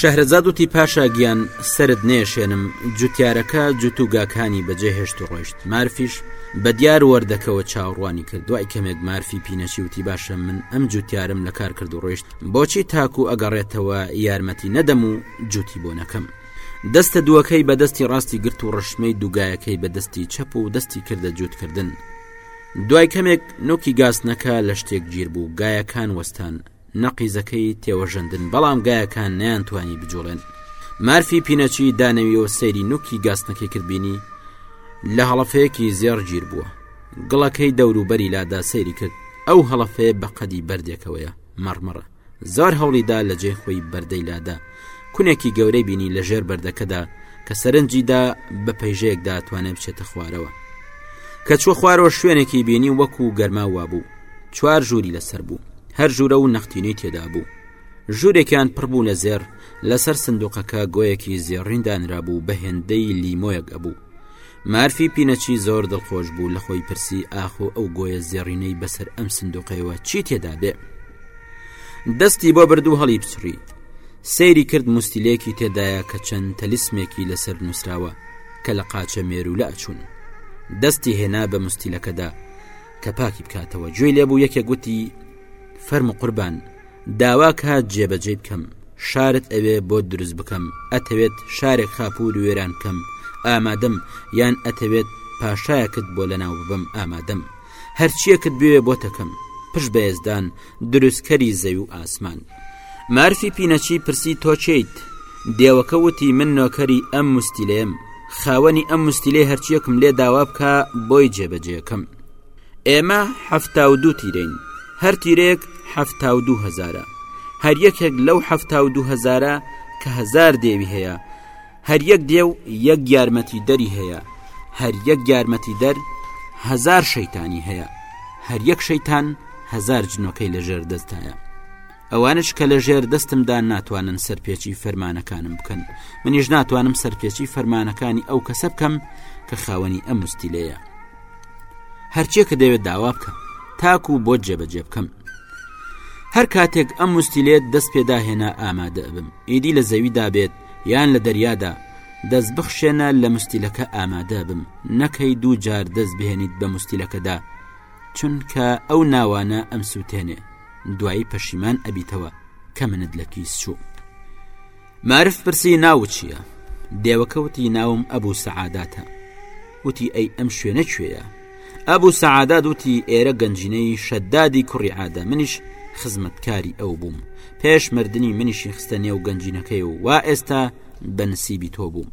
شەهرەزاد وتی پاشا گیان سرد نێشێنم جوتیارەکە جوتوگاکانی بەجێ هێشت و ڕۆیشت مارفیش بە دیار وەردەکەوە چاوڕوانی کرد دوای کەمێک مارفی پینەچی وتی باشە من ئەم جوتیارم لە کار کرد و ڕۆیشت بۆچی تاکو ئەگەڕێتەوە یارمەتی نەدەم و جوتی بۆنەکەم دەستە دووەکەی بە دەستی ڕاستی گرت و ڕشمەی دووگایەکەی بە دەستی چەپ و دەستی کردە جووتکردن دوای کەمێک نۆکی گاسنەکە لە شتێک گیر بوو گایەکان وەستان نەقیزەکەی تێوەژەندن بەڵام گایەکان نیان توانی بجوڵێن مارفی پینەچی دانەویەوە سەیری نوکی گاستنەکەی کردبینی لە هەڵەفەیەکی زێڕ گیر بووە گڵەکەی دەوروبەری لادا سەیری کرد ئەو هەڵەفەیە بە قەدی بەردێکەوەیە مەڕمەڕە زۆر هەوڵی دا لە جێ خۆی بەردەی لادا کونێکی گەورەی بینی لە ژێر بەردەکەدا کە سەرنجیدا بە پەیژەیەکدا توانێ بچێتە خوارەوە کە چوە خوارەوە شوێنێکی بینی وەکو گەرما وابوو چوار ژووری لەسەر بوو هەر ژوورە و نەختینەی تێدا بوو ژوورێکیان پڕبوو لە زێر لەسەر سندوقەکە گۆیەکی زێڕین دانرابوو بە هێندەی لیمۆیەک ئەبوو مارفی پینەچی زۆر دڵخۆش بوو لە خۆی پرسی ئاخۆ ئەو گۆیە زێڕینەی بەسەر ئەم سندوقەوە چی تێدا بێ دەستی بۆ بردو هەڵی بچڕی سەیری کرد مستیلێکی تێدایە کە چەند تەلیسمێکی لەسەر نووسراوە کە لە قاچە مێروولە ئەچوون دەستی هێنا بە مستیلەکەدا کە پاکی بکاتەوە گوێی لێبوو یەکێ گوتی فەرم قوربان داواکە جێبەجێی بکەم شارت ئەوێ بۆ دروست بکەم ئەتەوێت شارێک خاپور وێران بکەم ئامادەم یان ئەتەوێت پاشایەکت بۆ لەناو ببم ئامادەم هەرچیەکت بوێ بۆ تەکەم پش بەێزدان دروستکەری زەوی و ئاسمان مارفی پینەچی پرسی تۆچیت دێوەکە وتی من نۆکەری ئەم مستیلێم خاوەنی ئەم مستیلێ هەرچیەکم لێ داوا بکە بۆی جێبەجێکەم ئێمە حەفتا و دوو تیرەین هەر تیرەیەک حەفتا و دوو هەزارە هەر یەکێک لەو حەفتا و دوو هەزارە کە هەزار دێوی هەیە هەر یەک دێو یەک یارمەتی دەری هەیە هەر یەک یارمەتی دەر هەزار شەیتانی هەیە هەر یەک شەیتان هەزار جنۆکەی لەژێر دەستایە ئەوانش کە لە ژێر دەستمدان ناتوانن سەرپێچی فەرمانەکانم بکەن منیش ناتوانم سەرپێچی فەرمانەکانی ئەو کەسە بکەم کە خاوەنی ئەم مستیلەیە هەرچێ کە دەوێت داوا بکەم تاکو بۆ جێبەجێ بکەم هەر کاتێک ئەم مستیلێت دەست پێداهێنا ئامادە بم ئیدی لە زەویدا بێت یان لە دەریادا دەست بخشێنە لە مستیلەکە ئامادە بم نەکەی دوو جار دەست بهێنیت بە مستیلەکەدا چونکە ئەو ناوانە ئەم سووتێنێ دوایی پەشیمان ئەبیتەوە کە منت لە کیس چوو مارف پرسی ناو چییە دێوەکەوتی ناوم ئەبوو سەعاداتە وتی ئەی ئەم شوێنە کوێیە ئەبوو سەعادا دوتی ئێرە گەنجینەی شەدادی کوڕی عادە منیش خزمەتکاری ئەو بووم پێش مردنی منیشی خستە نێو گەنجینەکەی و وا ئێستا بە نسیبی تۆ بووم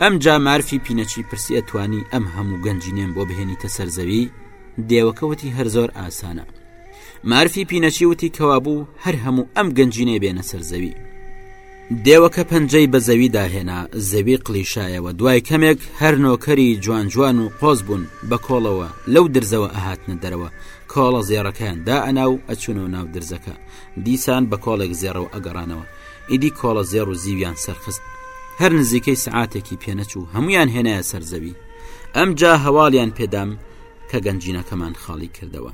ئەم جا مارفی پینەچی پرسی ئەتوانی ئەم هەموو گەنجینێم بۆ بهێنیتە سەرزەوی دێوەکەوتی هەر زۆر ئاسانە مارفی پینەچی وتی کەوا بوو هەر هەموو ئەم گەنجینێ بێنە سەرزەوی دێوەکە پەنجەی بە زەوی داهێنا زەوی قلیشایەوە دوای کەمێک هەر نۆکەری جوان جوان و قۆز بوون بە کۆڵەوە لەو درزەوە ئەهاتنە دەرەوە کۆڵە زێڕەکەیان دا ئەنا و ئەچونەوە ناو درزەکە دیسان بە کۆڵێک زێڕەوە ئەگەڕانەوە ئیدی کۆڵە زێڕ و زیویان سەرخست هەر نزیکەی سعاتێکی پێنەچوو هەمویان هێنایە سەرزەوی ئەم جا هەواڵیان پێدام کە گەنجینەکەمان خاڵی کردەوە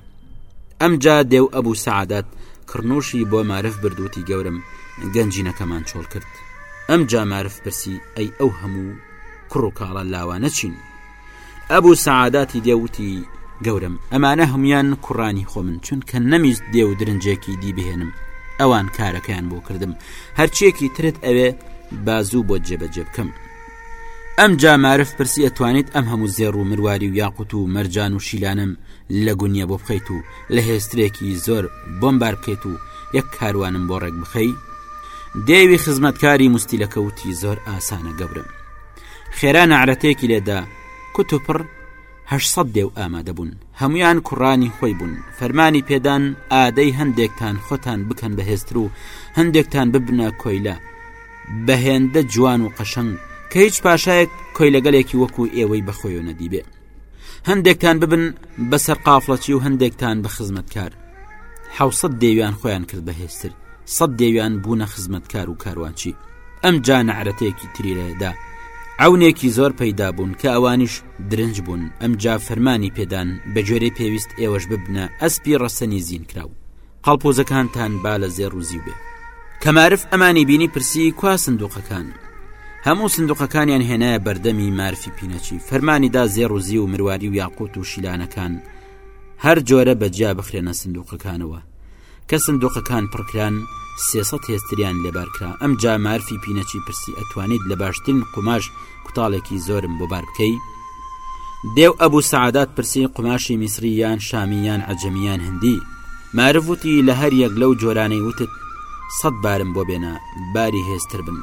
ئەمجا دێو ئەبوو سعادات کڕنوشی بۆ مارف بردووتی گەورم گەنجینەکەمان چۆڵ کرد ئەم جامارف پرسی ئەی ئەو هەموو کوڕ و کاڵە لاوانە چین ئەبوو سەعاداتی دێ وتی گەورم ئەمانە هەموان کوڕانی خۆ من چونکە نەمیست دێ و درنجێکی دی بهێنم ئەوان کارەکەیان بۆ کردم هەرچیەکی ترت ئەوێ بازوو بۆ جێبەجێ بکەم ئەم جامارف پرسی ئەتوانیت ئەم هەموو زێڕ و مرواری و یاقوت و مەرجان و شیلانم لە گونیە بۆ بخەیت و لە هێسترێکی زۆر بۆم بار بکەیت و یەک کاروانم بۆ ڕێک بخەی دێوی خزمەتکاری مستیلەکەوتی زۆر ئاسانە گەورم خێرا نەعرەتێکی لێدا کوت و پڕ هەشسەد دێو ئامادە بوون هەمویان کوڕانی خۆی بوون فەرمانی پێدان ئادەی هەندێکتان خۆتان بکەن بەهێزتر و هەندێکتان ببنە کۆیلە بەهێندە جوان و قەشەنگ کە هیچ پاشایەک کۆیلەگەلێکی وەکو ئێوەی بەخۆیۆ نەدیبێ هەندێکتان ببن بەسەر قافڵەچی و هەندێکتان بە خزمەتکار حوسەت دێویان خۆیان کرد بەهێزتر سەد دێویان بوونە خزمەتکار و کاروانچی ئەم جا نەعرەتێکی تریرەدا عونێکی زۆر پەیدا بوون کە ئەوانیش درنج بوون ئەم جا فەرمانی پێدان بە جۆرەی پێویست ئێوەش ببنە ئەسپی ڕەسەنی زین کراوە قەڵپۆزەکانتان با لە زێڕ و زیو بێ کەمارف ئەمانی بینی پرسی کوا سندوقەکان هەموو سندوقەکانیان هێنایە بەردەمی مارفی پینەچی فەرمانیدا زێڕ و زی و مرواری و یاقوت و شیلانەکان هەر جۆرە بەجیا بخرێنە سندوقەکانەوە کە سندوقەکان پڕکران سێسە هێستریان لێبارکرا ئەم جا مارفی پینەچی پرسی ئەتوانیت لە باشترین قوماش کوتاڵێکی زۆرم بۆ بار بکەی دێو ئەبوو سعادات پرسی قوماشی میسری یان شامی یان عجەمیان هەندی مارف وتی لە هەر یەک لەو جۆرانەی وتت سەد بارم بۆ بێنە باری هێزتر بن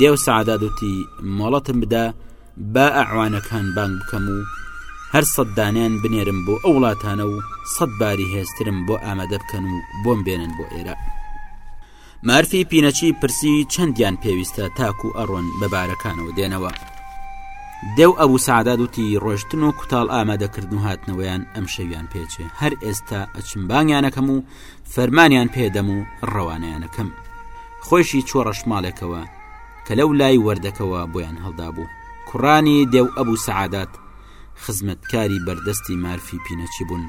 دێو سعادات وتی مۆڵەتم بدە با ئەعوانەکان بانگ بکەم و هەر سەددانیان بنێرم بۆ ئەو وڵاتانە و سەد باری هێزترم بۆ ئامادە بکەن و بۆم بێنن بۆ ئێرە مارفی پینەچی پرسی چەندیان پێویستە تاکو ئەڕۆن بە بارەکانەوە دێنەوە دێو ئەبوو سعادات وتی ڕۆشتن و کوتاڵ ئامادەکردن و هاتنەوەیان ئەم شەویان پێچێ هەر ئێستا ئەچمبانیانەکەم و فەرمانیان پێدەم و ڕەوانیانەکەم خۆشی چوە ڕەشماڵێکەوە کە لەو لای وەردەکەوە بۆیان هەڵدابوو کوڕانی دێو ئەبوو سعادات خزمەتکاری بەردەستی مارفی پینەچی بوون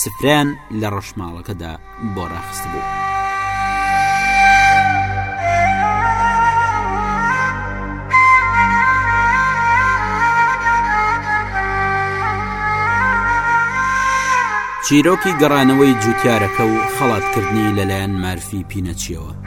سفریان لە ڕەشماڵەکەدا بۆ ڕاخست بوو. چیرۆکی گەڕانەوەی جوتیارەکە و خەڵاتکردنی لەلایەن مارفی پینەچیەوە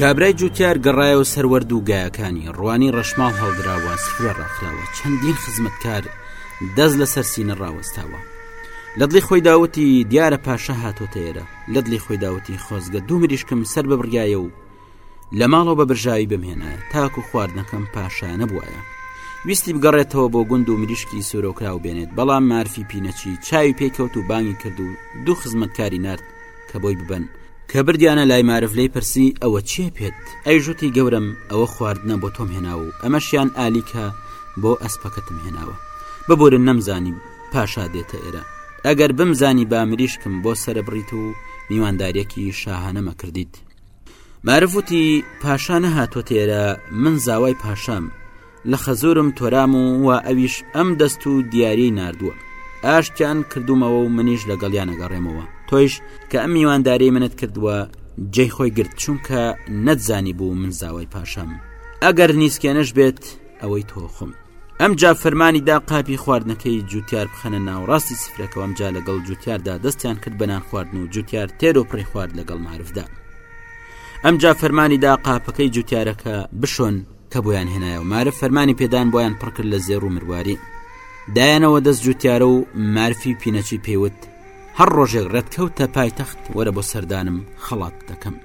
کابرای جوتیار گەڕایەوە سەروەرد و گایەکانی ڕوانی ڕەشماڵ هەڵدراوە سفرە ڕاخراوە چەندین خزمەتکار دەست لە سەرسینە ڕاوەستاوە لە دڵی خۆی داوتی دیارە پاشە هاتۆتە ئێرە لە دڵی خۆی داوتی خۆزگە دوو مریشکم سەر ببڕایە و لە ماڵەوە بە برژاوی بمهێنایە تاکو و خواردنەکەم پاشایانە بواە ویستی بگەڕێتەوە بۆ گوند و مریشکی سۆرۆکراو بێنێت بەڵام مارفی پینەچی چاوی پێکەوت و بانگی کرد و دوو خزمەتکاری نرد کە بۆی ببن کە بردیانە لای مارف لی پرسی ئەوە چێ پێت ئەی ژوتی گەورم ئەوە خواردنە بۆ تۆم هێنا و ئەمەشیان ئالیکە بۆ ئەسپەکەتم هێناوە ببورن نەمزانی پاشا دێتە ئێرە ئەگەر بمزانی با مریشکم بۆ سرە بڕیت و میوانداریەکی شاهانەمە کردیت مارفوتی پاشا نەهاتوە تێرە من زاوای پاشام لە خەزورم تۆرام و و ئەویش ئەم دەست و دیاری نردووە ئاشتیان کردومەوە و منیش لەگەڵیان نەگەڕێمەوە تۆیش کە ئەم میوانداری منت کردووە جێ خۆی گرت چونکە نەتزانی بوو من زاوای پاشام ئەگەر نیسکێنش بێت ئەوەی تۆخم ئەمجا فەرمانی دا قاپی خواردنەکەی جوتیار بخەنە ناوڕاستی سفرەکەەوە ئەمجا لەگەڵ جوتیاردا دەستیان کرد بە نان خواردن و جوتیار تێر و پڕی خوارد لەگەڵ معرفدا ئەمجا فەرمانی دا قاپەکەی جوتیارەکە بشۆن کە بۆیان هێنایە و مارە فەرمانی پێدان بۆیان پڕکرد لە زێڕ و مرواری دایانەوە دەست جوتیارە و مارفی پینەچی پێوت هەر ڕۆژێک ڕێتکەوتە پایتەخت وەرە بۆ سەردانم خەڵات دەکەم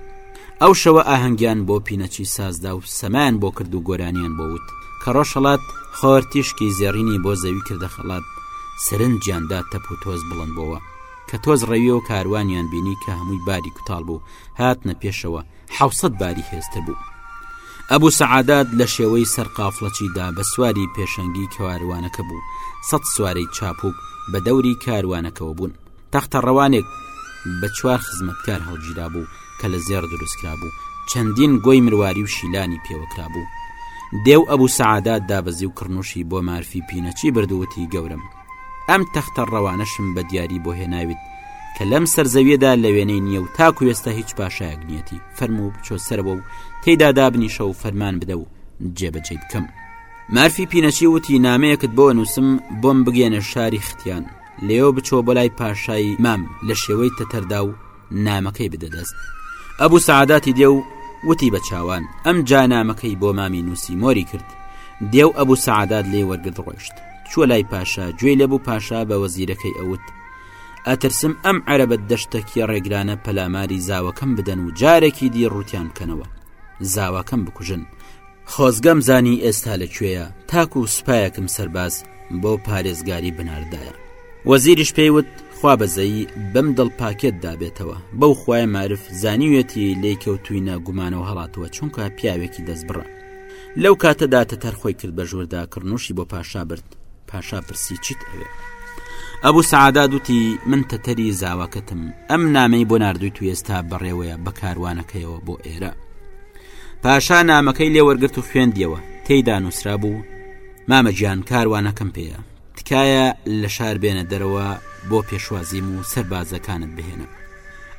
ئەو شەوە ئاهەنگیان بۆ پینەچی سازدا و سەمایان بۆ کرد و گۆرانیان بۆ وت کە ڕۆژهڵات خۆر تیشکی زێڕینی بۆ زەوی کردە خەڵات سرنجیاندا تەپ و تۆز بڵند بۆوە کە تۆز ڕەویەوە کاروانیان بینی کە هەمووی باری کوتاڵ بوو هاتنە پێشەوە حەوسەت باری هێزتر بوو. ئەبوو سەعادات لە شێوەی سەر قافڵەچیدا بە سواری پێشەنگی کەواروانەکە بوو سەد سوارەی چاپوک بە دەوری کاروانەکەەوە بوون تەختە ڕەوانێک بە چوار خزمەتکار هەڵگیرا بوو کە لە زێر دروستکرا بوو چەندین گۆی مرواری و شیلانی پێوەکرا بوو دێو ئەبوو سەعادات دابەزی و کڕنوشی بۆ مارفی پینەچی بردووتی گەورم ئەم تەختە ڕەوانەشم بە دیاری بۆ هێناویت کە لەم سەرزەویەدا لە وێنەی نییە و تاکو ئێستا هیچ پاشایەک نیەتی فەرمو و بچۆ سەرەوە و تێدا دابنیشە و فەرمان بدە و جێبەجێ بکەم مارفی پینەچی وتی نامەیەکت بۆ نووسم بۆم بگەێنە شاری ختیان لێو بچۆ بۆ لای پاشایی مام لە شێوەی تەتەردا و نامەکەی بدە دەست ئەبوو سعاداتی دێ و وتی بە چاوان ئەم جا نامەکەی بۆ مامی نووسی مۆری کرد دێ و ئەبوو سعادات لێ وەرگرت ڕۆیشت چوە لای پاشا گوێی لەبوو پاشا بە وەزیرەکەی ئەوت ئەترسم ئەم عەرەبەت دەشتەکیە ڕێگرانە پەلاماری زاوەکەم بدەن و جارێکی دی ڕوتیان بکەنەوە زاواکەم بکوژن خۆزگەم زانی ئێستا لە کوێیە تاکو و سوپایەکم سەرباز بۆ پارێزگاری بناردایە وەزیریش پێیوت خوا بەزەیی بەم دڵ پاکێت دابێتەوە بەو خوای معرف زانیوێتی لی کەوتوینە گومانەوە هەڵاتوە چونکە پیاوێکی دەست بڕە لەو کاتەدا تەتەر خۆی کرد بە ژووردا کڕنوشی بۆ پاشا برد پاشا پرسی چیت ئەوێ ئەبوو سعادا دوتی من تەتەری زاواکەتم ئەم نامەی بۆ نردوی تو ئێستا بەڕێوەیە بە کاروانەکەیەوە بۆ ئێرە پاشا نامەکەی لێ وەرگرت و خوێندیەوە تێیدا نووسرا بوو مامە گیان کاروانەکەم پێەیە تکایە لە شار بێنە دەرەوە بۆ پێشوازیم و سەربازەکانت بهێنە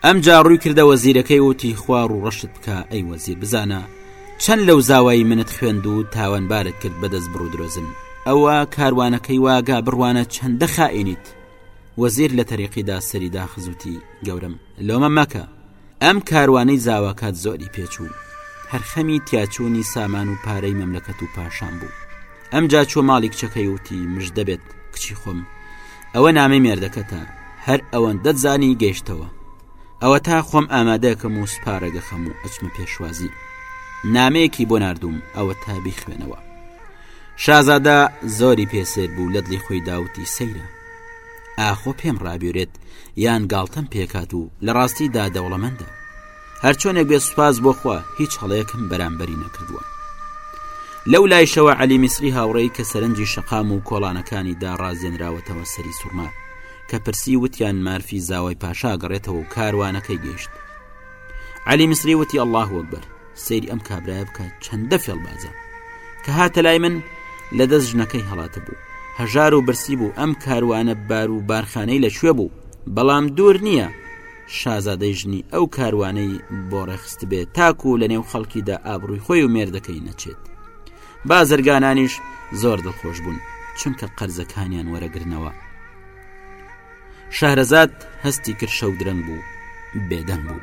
ئەم جاڕووی کردە وەزیرەکەی وتی خوار و ڕەشت بکە ئەی وەزیر بزانە چەند لەو زاوایی منت خوێند و تاوانبارت کرد بەدەست بڕ درۆزن ئەوە کاروانەکەی واگا بڕوانە چەندە خائینیت وەزیر لە تەریقیدا سەری داخزوتی گەورم لۆمە مەکە ئەم کاروانەی زاواکات زۆری پێچوو هەرخەمی تیاچوونی سامان و پارەی مەملەکەت و پاشان بوو ئەم جا چۆ ماڵی کچەکەی وتی مش دەبێت کچی خۆم ئەوە نامی مێردەکەتە هەر ئەوەندە زانی گەیشتەوە ئەوە تا خۆم ئامادەکەم و سپارەگە خەم و ئەچمە پێشوازی نامەیەکی بۆ نردوم ئەوە تا بیخوێنەوە شازادە زۆری پێسێر بوو لە دڵی خۆی داوتی سەیرە ئاخۆ پێم ڕابێرێت یان گاڵتەم پێکات و لە ڕاستی دا دەوڵەمەندە هەرچۆنێک بێ سوپاس بۆخوا هیچ هەڵەیەکم بەرامبەری نەکردووە لەو لایشەوە علی میسری هاوڕێی کە سەرنجی شەقام و کۆڵانەکانی داڕازێنراوەتەوە سەری سوورما کە پرسی وتیان مارفی زاوای پاشا گەڕێتەوە و کاروانەکەی گەیشت علی میسری وتی الله وەکبەر سەیری ئەم کابرایە بکە چەندە فێڵبازە کە هاتە لای من لە دەست ژنەکەی هەڵاتە بوو هەژار و برسی بوو ئەم کاروانە بار و بارخانەی لە کوێ بوو بەڵام دوور نییە شازادەی ژنی ئەو کاروانەی بۆ ڕێخست بێت تاکو لە نێو خەڵکیدا ئابڕووی خۆی و مێردەکەی نەچێت بازرگانانیش زۆر دڵخۆش بوون چونکە قەرزەکانیان وەرەگرنەوە شارەزاد هەستی کرد شەو درەنگ بوو بێدەنگ بوو.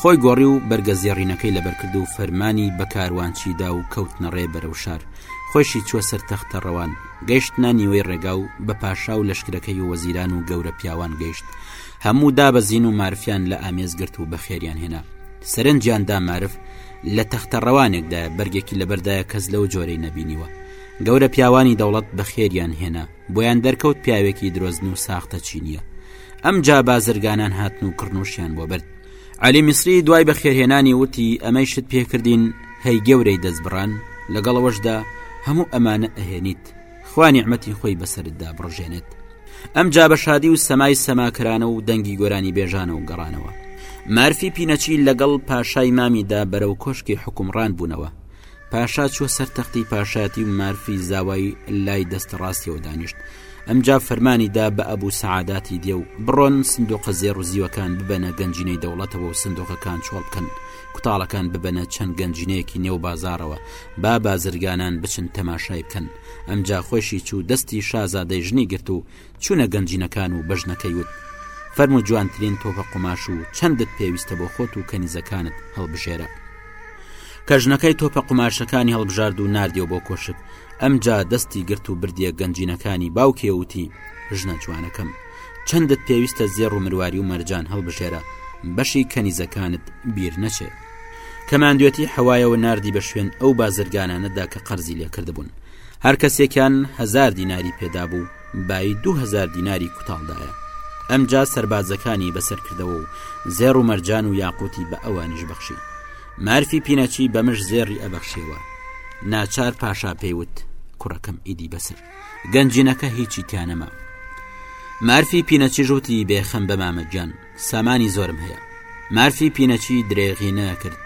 خۆی گۆڕی و بەرگە زێڕینەکەی لەبەرکرد و فەرمانی بە کاروانچی دا و کەوتنە ڕێ بەرەو شار خۆشی چوە سەر تەختە ڕەوان گەشت نانیوەی ڕێگا و بە پاشا و لەشکرەکەی و وەزیران و گەورە پیاوان گەشت هەموو دابەزین و مارفیان لە ئامێز گرت و بەخێریان هێنا سەرنجیان دا مارف لە تەختە ڕەوانێکدا بەرگێکی لەبەردایە کەس لەو جۆرەی نەبینیوە گەورە پیاوانی دەوڵەت بەخێریان هێنا بۆیان دەرکەوت پیاوێکی درۆزن و ساختە چینیە ئەمجا بازرگانان هاتن و کڕنووشیان بۆ برد علی میسری دوای بەخێرهێنانی وتی ئەمەی شت پێکردین هەی گەورەی دەست بڕان لەگەڵەوەشدا هەموو ئەمانە ئەهێنیت خوانی عمەتی خۆی بەسەردا بڕژێنێت ئەم جا بە شادی و سەمای سەماکرانە و دەنگی گۆرانی بێژانە و گەڕانەوە مارفی پینەچی لەگەڵ پاشای مامیدا بەرەو کۆشکی حکومڕان بوونەوە پاشا چوە سەر تەختی پاشایەتی و مارفی زاوای لای دەستە ڕاستیەوە دانیشت ئەمجا فەرمانی دا بە ئەبوو سەعاداتی دێ و بڕۆن سندۆقە زێڕ و زیوەکان ببەنە گەنجینەی دەوڵەتەوە و سندۆقەکان چۆڵ بکەن کوتاڵەکان ببەنە چەند گەنجینەیەکی نێو بازارەوە با بازرگانان بچن تەماشای بکەن ئەمجا خۆشی چوو دەستی شازادەی ژنی گرت و چوونە گەنجینەکان و بەژنەکەی وت فەرمو جوانترین تۆپە قوماش و چەندت پێویستە بۆ خۆت و کەنیزەکانت هەڵبژێرە کە ژنەکەی تۆپە قوماشەکانی هەڵبژارد و نردیەوە بۆ کۆشک ئەمجا دەستی گرت و بردیە گەنجینەکانی باوکێ وتی ژنە جوانەکەم چەندت پێویستە زێڕ و مرواری و مەرجان هەڵبژێرە بەشی کەنیزەکانت بیر نەچێت کەماندوێتی حەوایەوە نردی بە شوێن ئەو بازرگانانەدا کە قەرزی لێکردبوون هەر کەسێکیان هزار دیناری پێدا بوو بایی دوو هەزار دیناری کوتاڵدایە ئەمجا سربازەکانی بەسەرکردەوە و زێڕ و مەرجان و یاقوتی بە ئەوانیش بەخشی مارفی پینەچی بەمش زێڕی ئەبەخشیەوە ناچار پاشا پێیوت کوڕەکەم ئیدی بەسە گەنجینەکە هیچی تیانەما مارفی پینەچی ژوتی بێخەم بە مامەجان سامانی زۆرم هەیە مارفی پینەچی درێغی نەکرد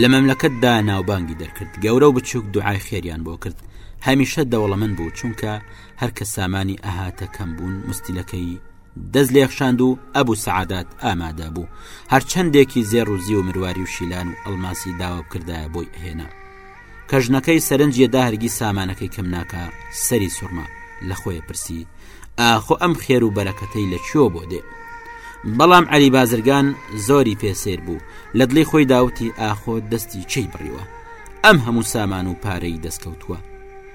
لە مەملەکەتدا ناوبانگی دەرکرد گەورە و بچووک دوعای خێریان بۆ کرد هەمیشە دەوڵەمن بوو چونکە هەر کە سامانی ئەهاتە کەم بوون مستیلەکەی دەست لێخشاند و ئەبوو سعادات ئامادە بوو هەرچەندێکی زێر و زی و مرواری و شیلان و ئەلماسی داوا بکردایە بۆی هێنا کە ژنەکەی سەرنجیە داهرگی سامانەکەی کەم ناکە سەری سوورما لە خۆی پرسی ئاخۆ ئەم خێر و بەرەکەتەی لە چۆ بۆ دێ بەڵام علی بازرگان زۆری پێسێر بوو لە دڵی خۆی داوتی ئاخۆ دەستی چی بڕیوە ئەم هەموو سامان و پارەی دەستکەوتووە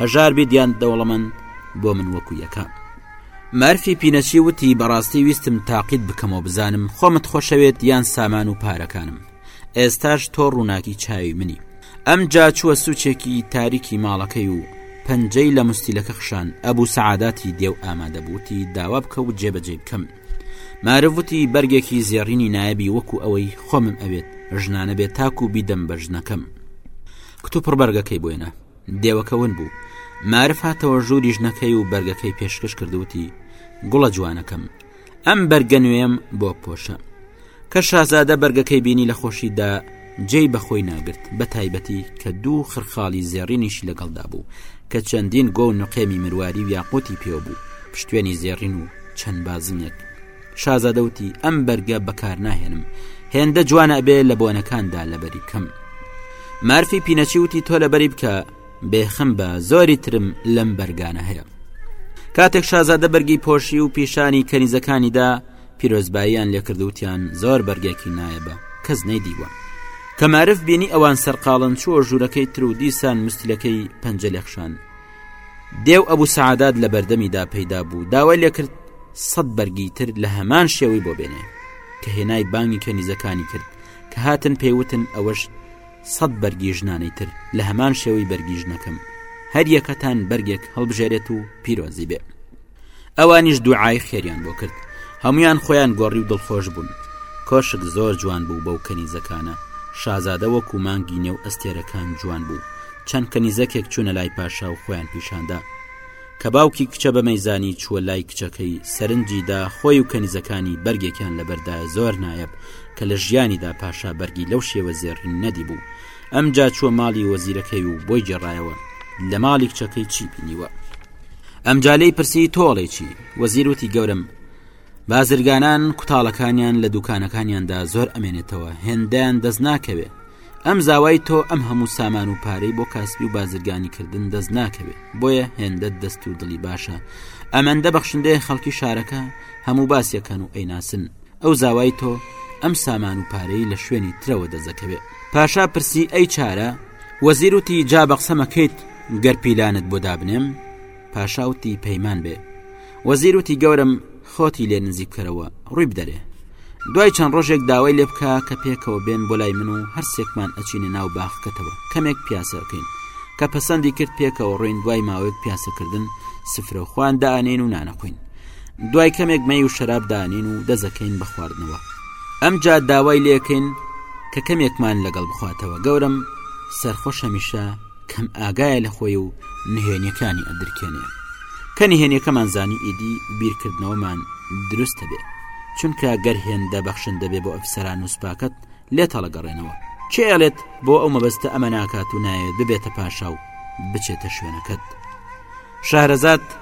هەژار بیت یان دەوڵەمەند بۆ من وەکو یەکان مارفی پینەچی وتی بەڕاستی ویستم تاقیت بکەمەوە بزانم خۆمت خۆشەوێت یان سامان و پارەکانم ئێستاش تۆ ڕووناکی چاوی منی ئەم جا چووە سوچێکی تاریکی ماڵەکەی و پەنجەی لە مستیلەکە خشان ئەبوو سەعاداتی دێو ئامادەبووتی داوا بکە و جێبەجێ بکەم مارڤوتی بەرگێکی زێڕینی نایبی وەکو ئەوەی خۆمم ئەوێت ژنانە بێت تاکو بیدەم بە ژنەکەم کتوپڕبەرگەکەی بۆێنە دێوەکە ون بوو مارف هاتەوە ژووری ژنەکەی و بەرگەکەی پێشکەش کردوتی گوڵە جوانەکەم ئەم بەرگە نوێم بۆ پۆشە کە شازادە بەرگەکەی بینی لە خۆشیدا جێی بەخۆی ناگرت بە تایبەتی کە دوو خرخاڵی زێڕینیشی لەگەڵدا بوو کە چەندین گۆ و نقێمی مرواری و یاقوتی پێوە بوو پشتێنی زێڕین و چەند بازنێک شازادە وتی ئەم بەرگە بەکار ناهێنم هێندە جوانە ئەبێ لە بۆنەکاندا لەبەری بکەم مارفی پینەچی وتی تۆ لەبەری بکە بێخم بە زۆری ترم لەم بەرگانە هەیە کاتێک شازادە بەرگی پۆشی و پیشانی کەنیزەکانیدا پیرۆزباییان لێکردوتیان زۆر بەرگێکی نایەبە کەس نەیدیوە کە مارف بینی ئەوان سەرقاڵن چووە ژوورەکەی تر و دیسان مستلەکەی پەنجە لەخشان دێو ئەبوو سەعادات لە بەردەمیدا پەیدا بوو داوای لێکرد سەد بەرگی تر لە هەمان شێوەی بۆ بێنێ کە هێنای بانگی کەنیزەکانی کرد کە هاتن پێیوتن ئەوەش سەد بەرگی ژنانی تر لە هەمان شێوەی بەرگی ژنەکەم هەر یەکەتان بەرگێک هەڵبژێرێت و پیرۆزی بێ ئەوانیش دوعای خێریان بۆ کرد هەمویان خۆیان گۆڕی و دڵخۆش بوون کۆشک زۆر جوان بوو بەو کەنیزەکانە شازادە وەکو مانگی نێو ئەستێرەکان جوان بوو چەند کەنیزەکێک چوونە لای پاشا و خۆیان پیشاندا کە باوکی کچە بەمەیزانی چووە لای کچەکەی سەرنجیدا خۆی و کەنیزەکانی بەرگێکیان لەبەردا زۆر نایەب کە لە ژیانیدا پاشا بەرگی لەو شێوە زێڕین نەدی بوو ئەمجا چووە ماڵی وەزیرەکەی و بۆی گێڕایەوە لە ماڵی کچەکەی چی بینیوە ئەمجا لێی پرسی تۆڵێکی وەزیر وتی گەورم بازرگانان کوتاڵەکانیان لە دوکانەکانیاندا زۆر ئەمێنێتەوە هێندیان دەست ناکەوێ ئەم زاوای تۆ ئەم هەموو سامان و پارەی بۆ کاسبی و بازرگانی کردن دەست ناکەوێت بۆیە هێندە دەست و دڵی باشە ئەمەندە بەخشندەیە خەڵکی شارەکە هەموو باسیەکەن و ئەیناسن ئەو زاوای تۆ ئەم سامان و پارەی لە شوێنی ترەوە دەزەکەوێ پاشا پرسی ئەی چارە وەزیروتی جا بە قسەمەکەیت گەر پیلانت بۆ دابنێم پاشاوتی پەیمان بێ وەزیروتی گەورم خۆتی لێ نزیک بکەرەوە ڕووی بدەرێ دوای چەند ڕۆژێک داوای لێ بکە کە پێکەوە بێن بۆ لای من و هەرسێکمان ئەچینە ناو باخکەتەوە کەمێک پیاسەکەین کە پەسەندی کرد پێکەوە ڕوین دوای ماوەیەک پیاسەکردن سفرەخواان دانین و نانەخۆین دوای کەمێک مەی و شەراب دانین و دەزەکەین بە خواردنەوە ئەمجا داوای لێکەین کە کەمێکمان لەگەڵ بخواتەوە گەورم سەرخۆش هەمیشە کەم ئاگایە لە خۆی و نهێنیەکانی ئەدرکێنێ کە نهێنیەکەمان زانی ئیدی بیرکردنەوەمان دروستە بێ چونکە گەر هێندە بەخشن دەبێ بۆ ئەفسەران و سوپاکەت لێ تەڵەگەڕێنەوە چێ ئەڵێت بۆ ئەو مەبەستە ئەمە ناکات و نایەت ببێتە پاشا و بچێتە شوێنەکەت شارەزاد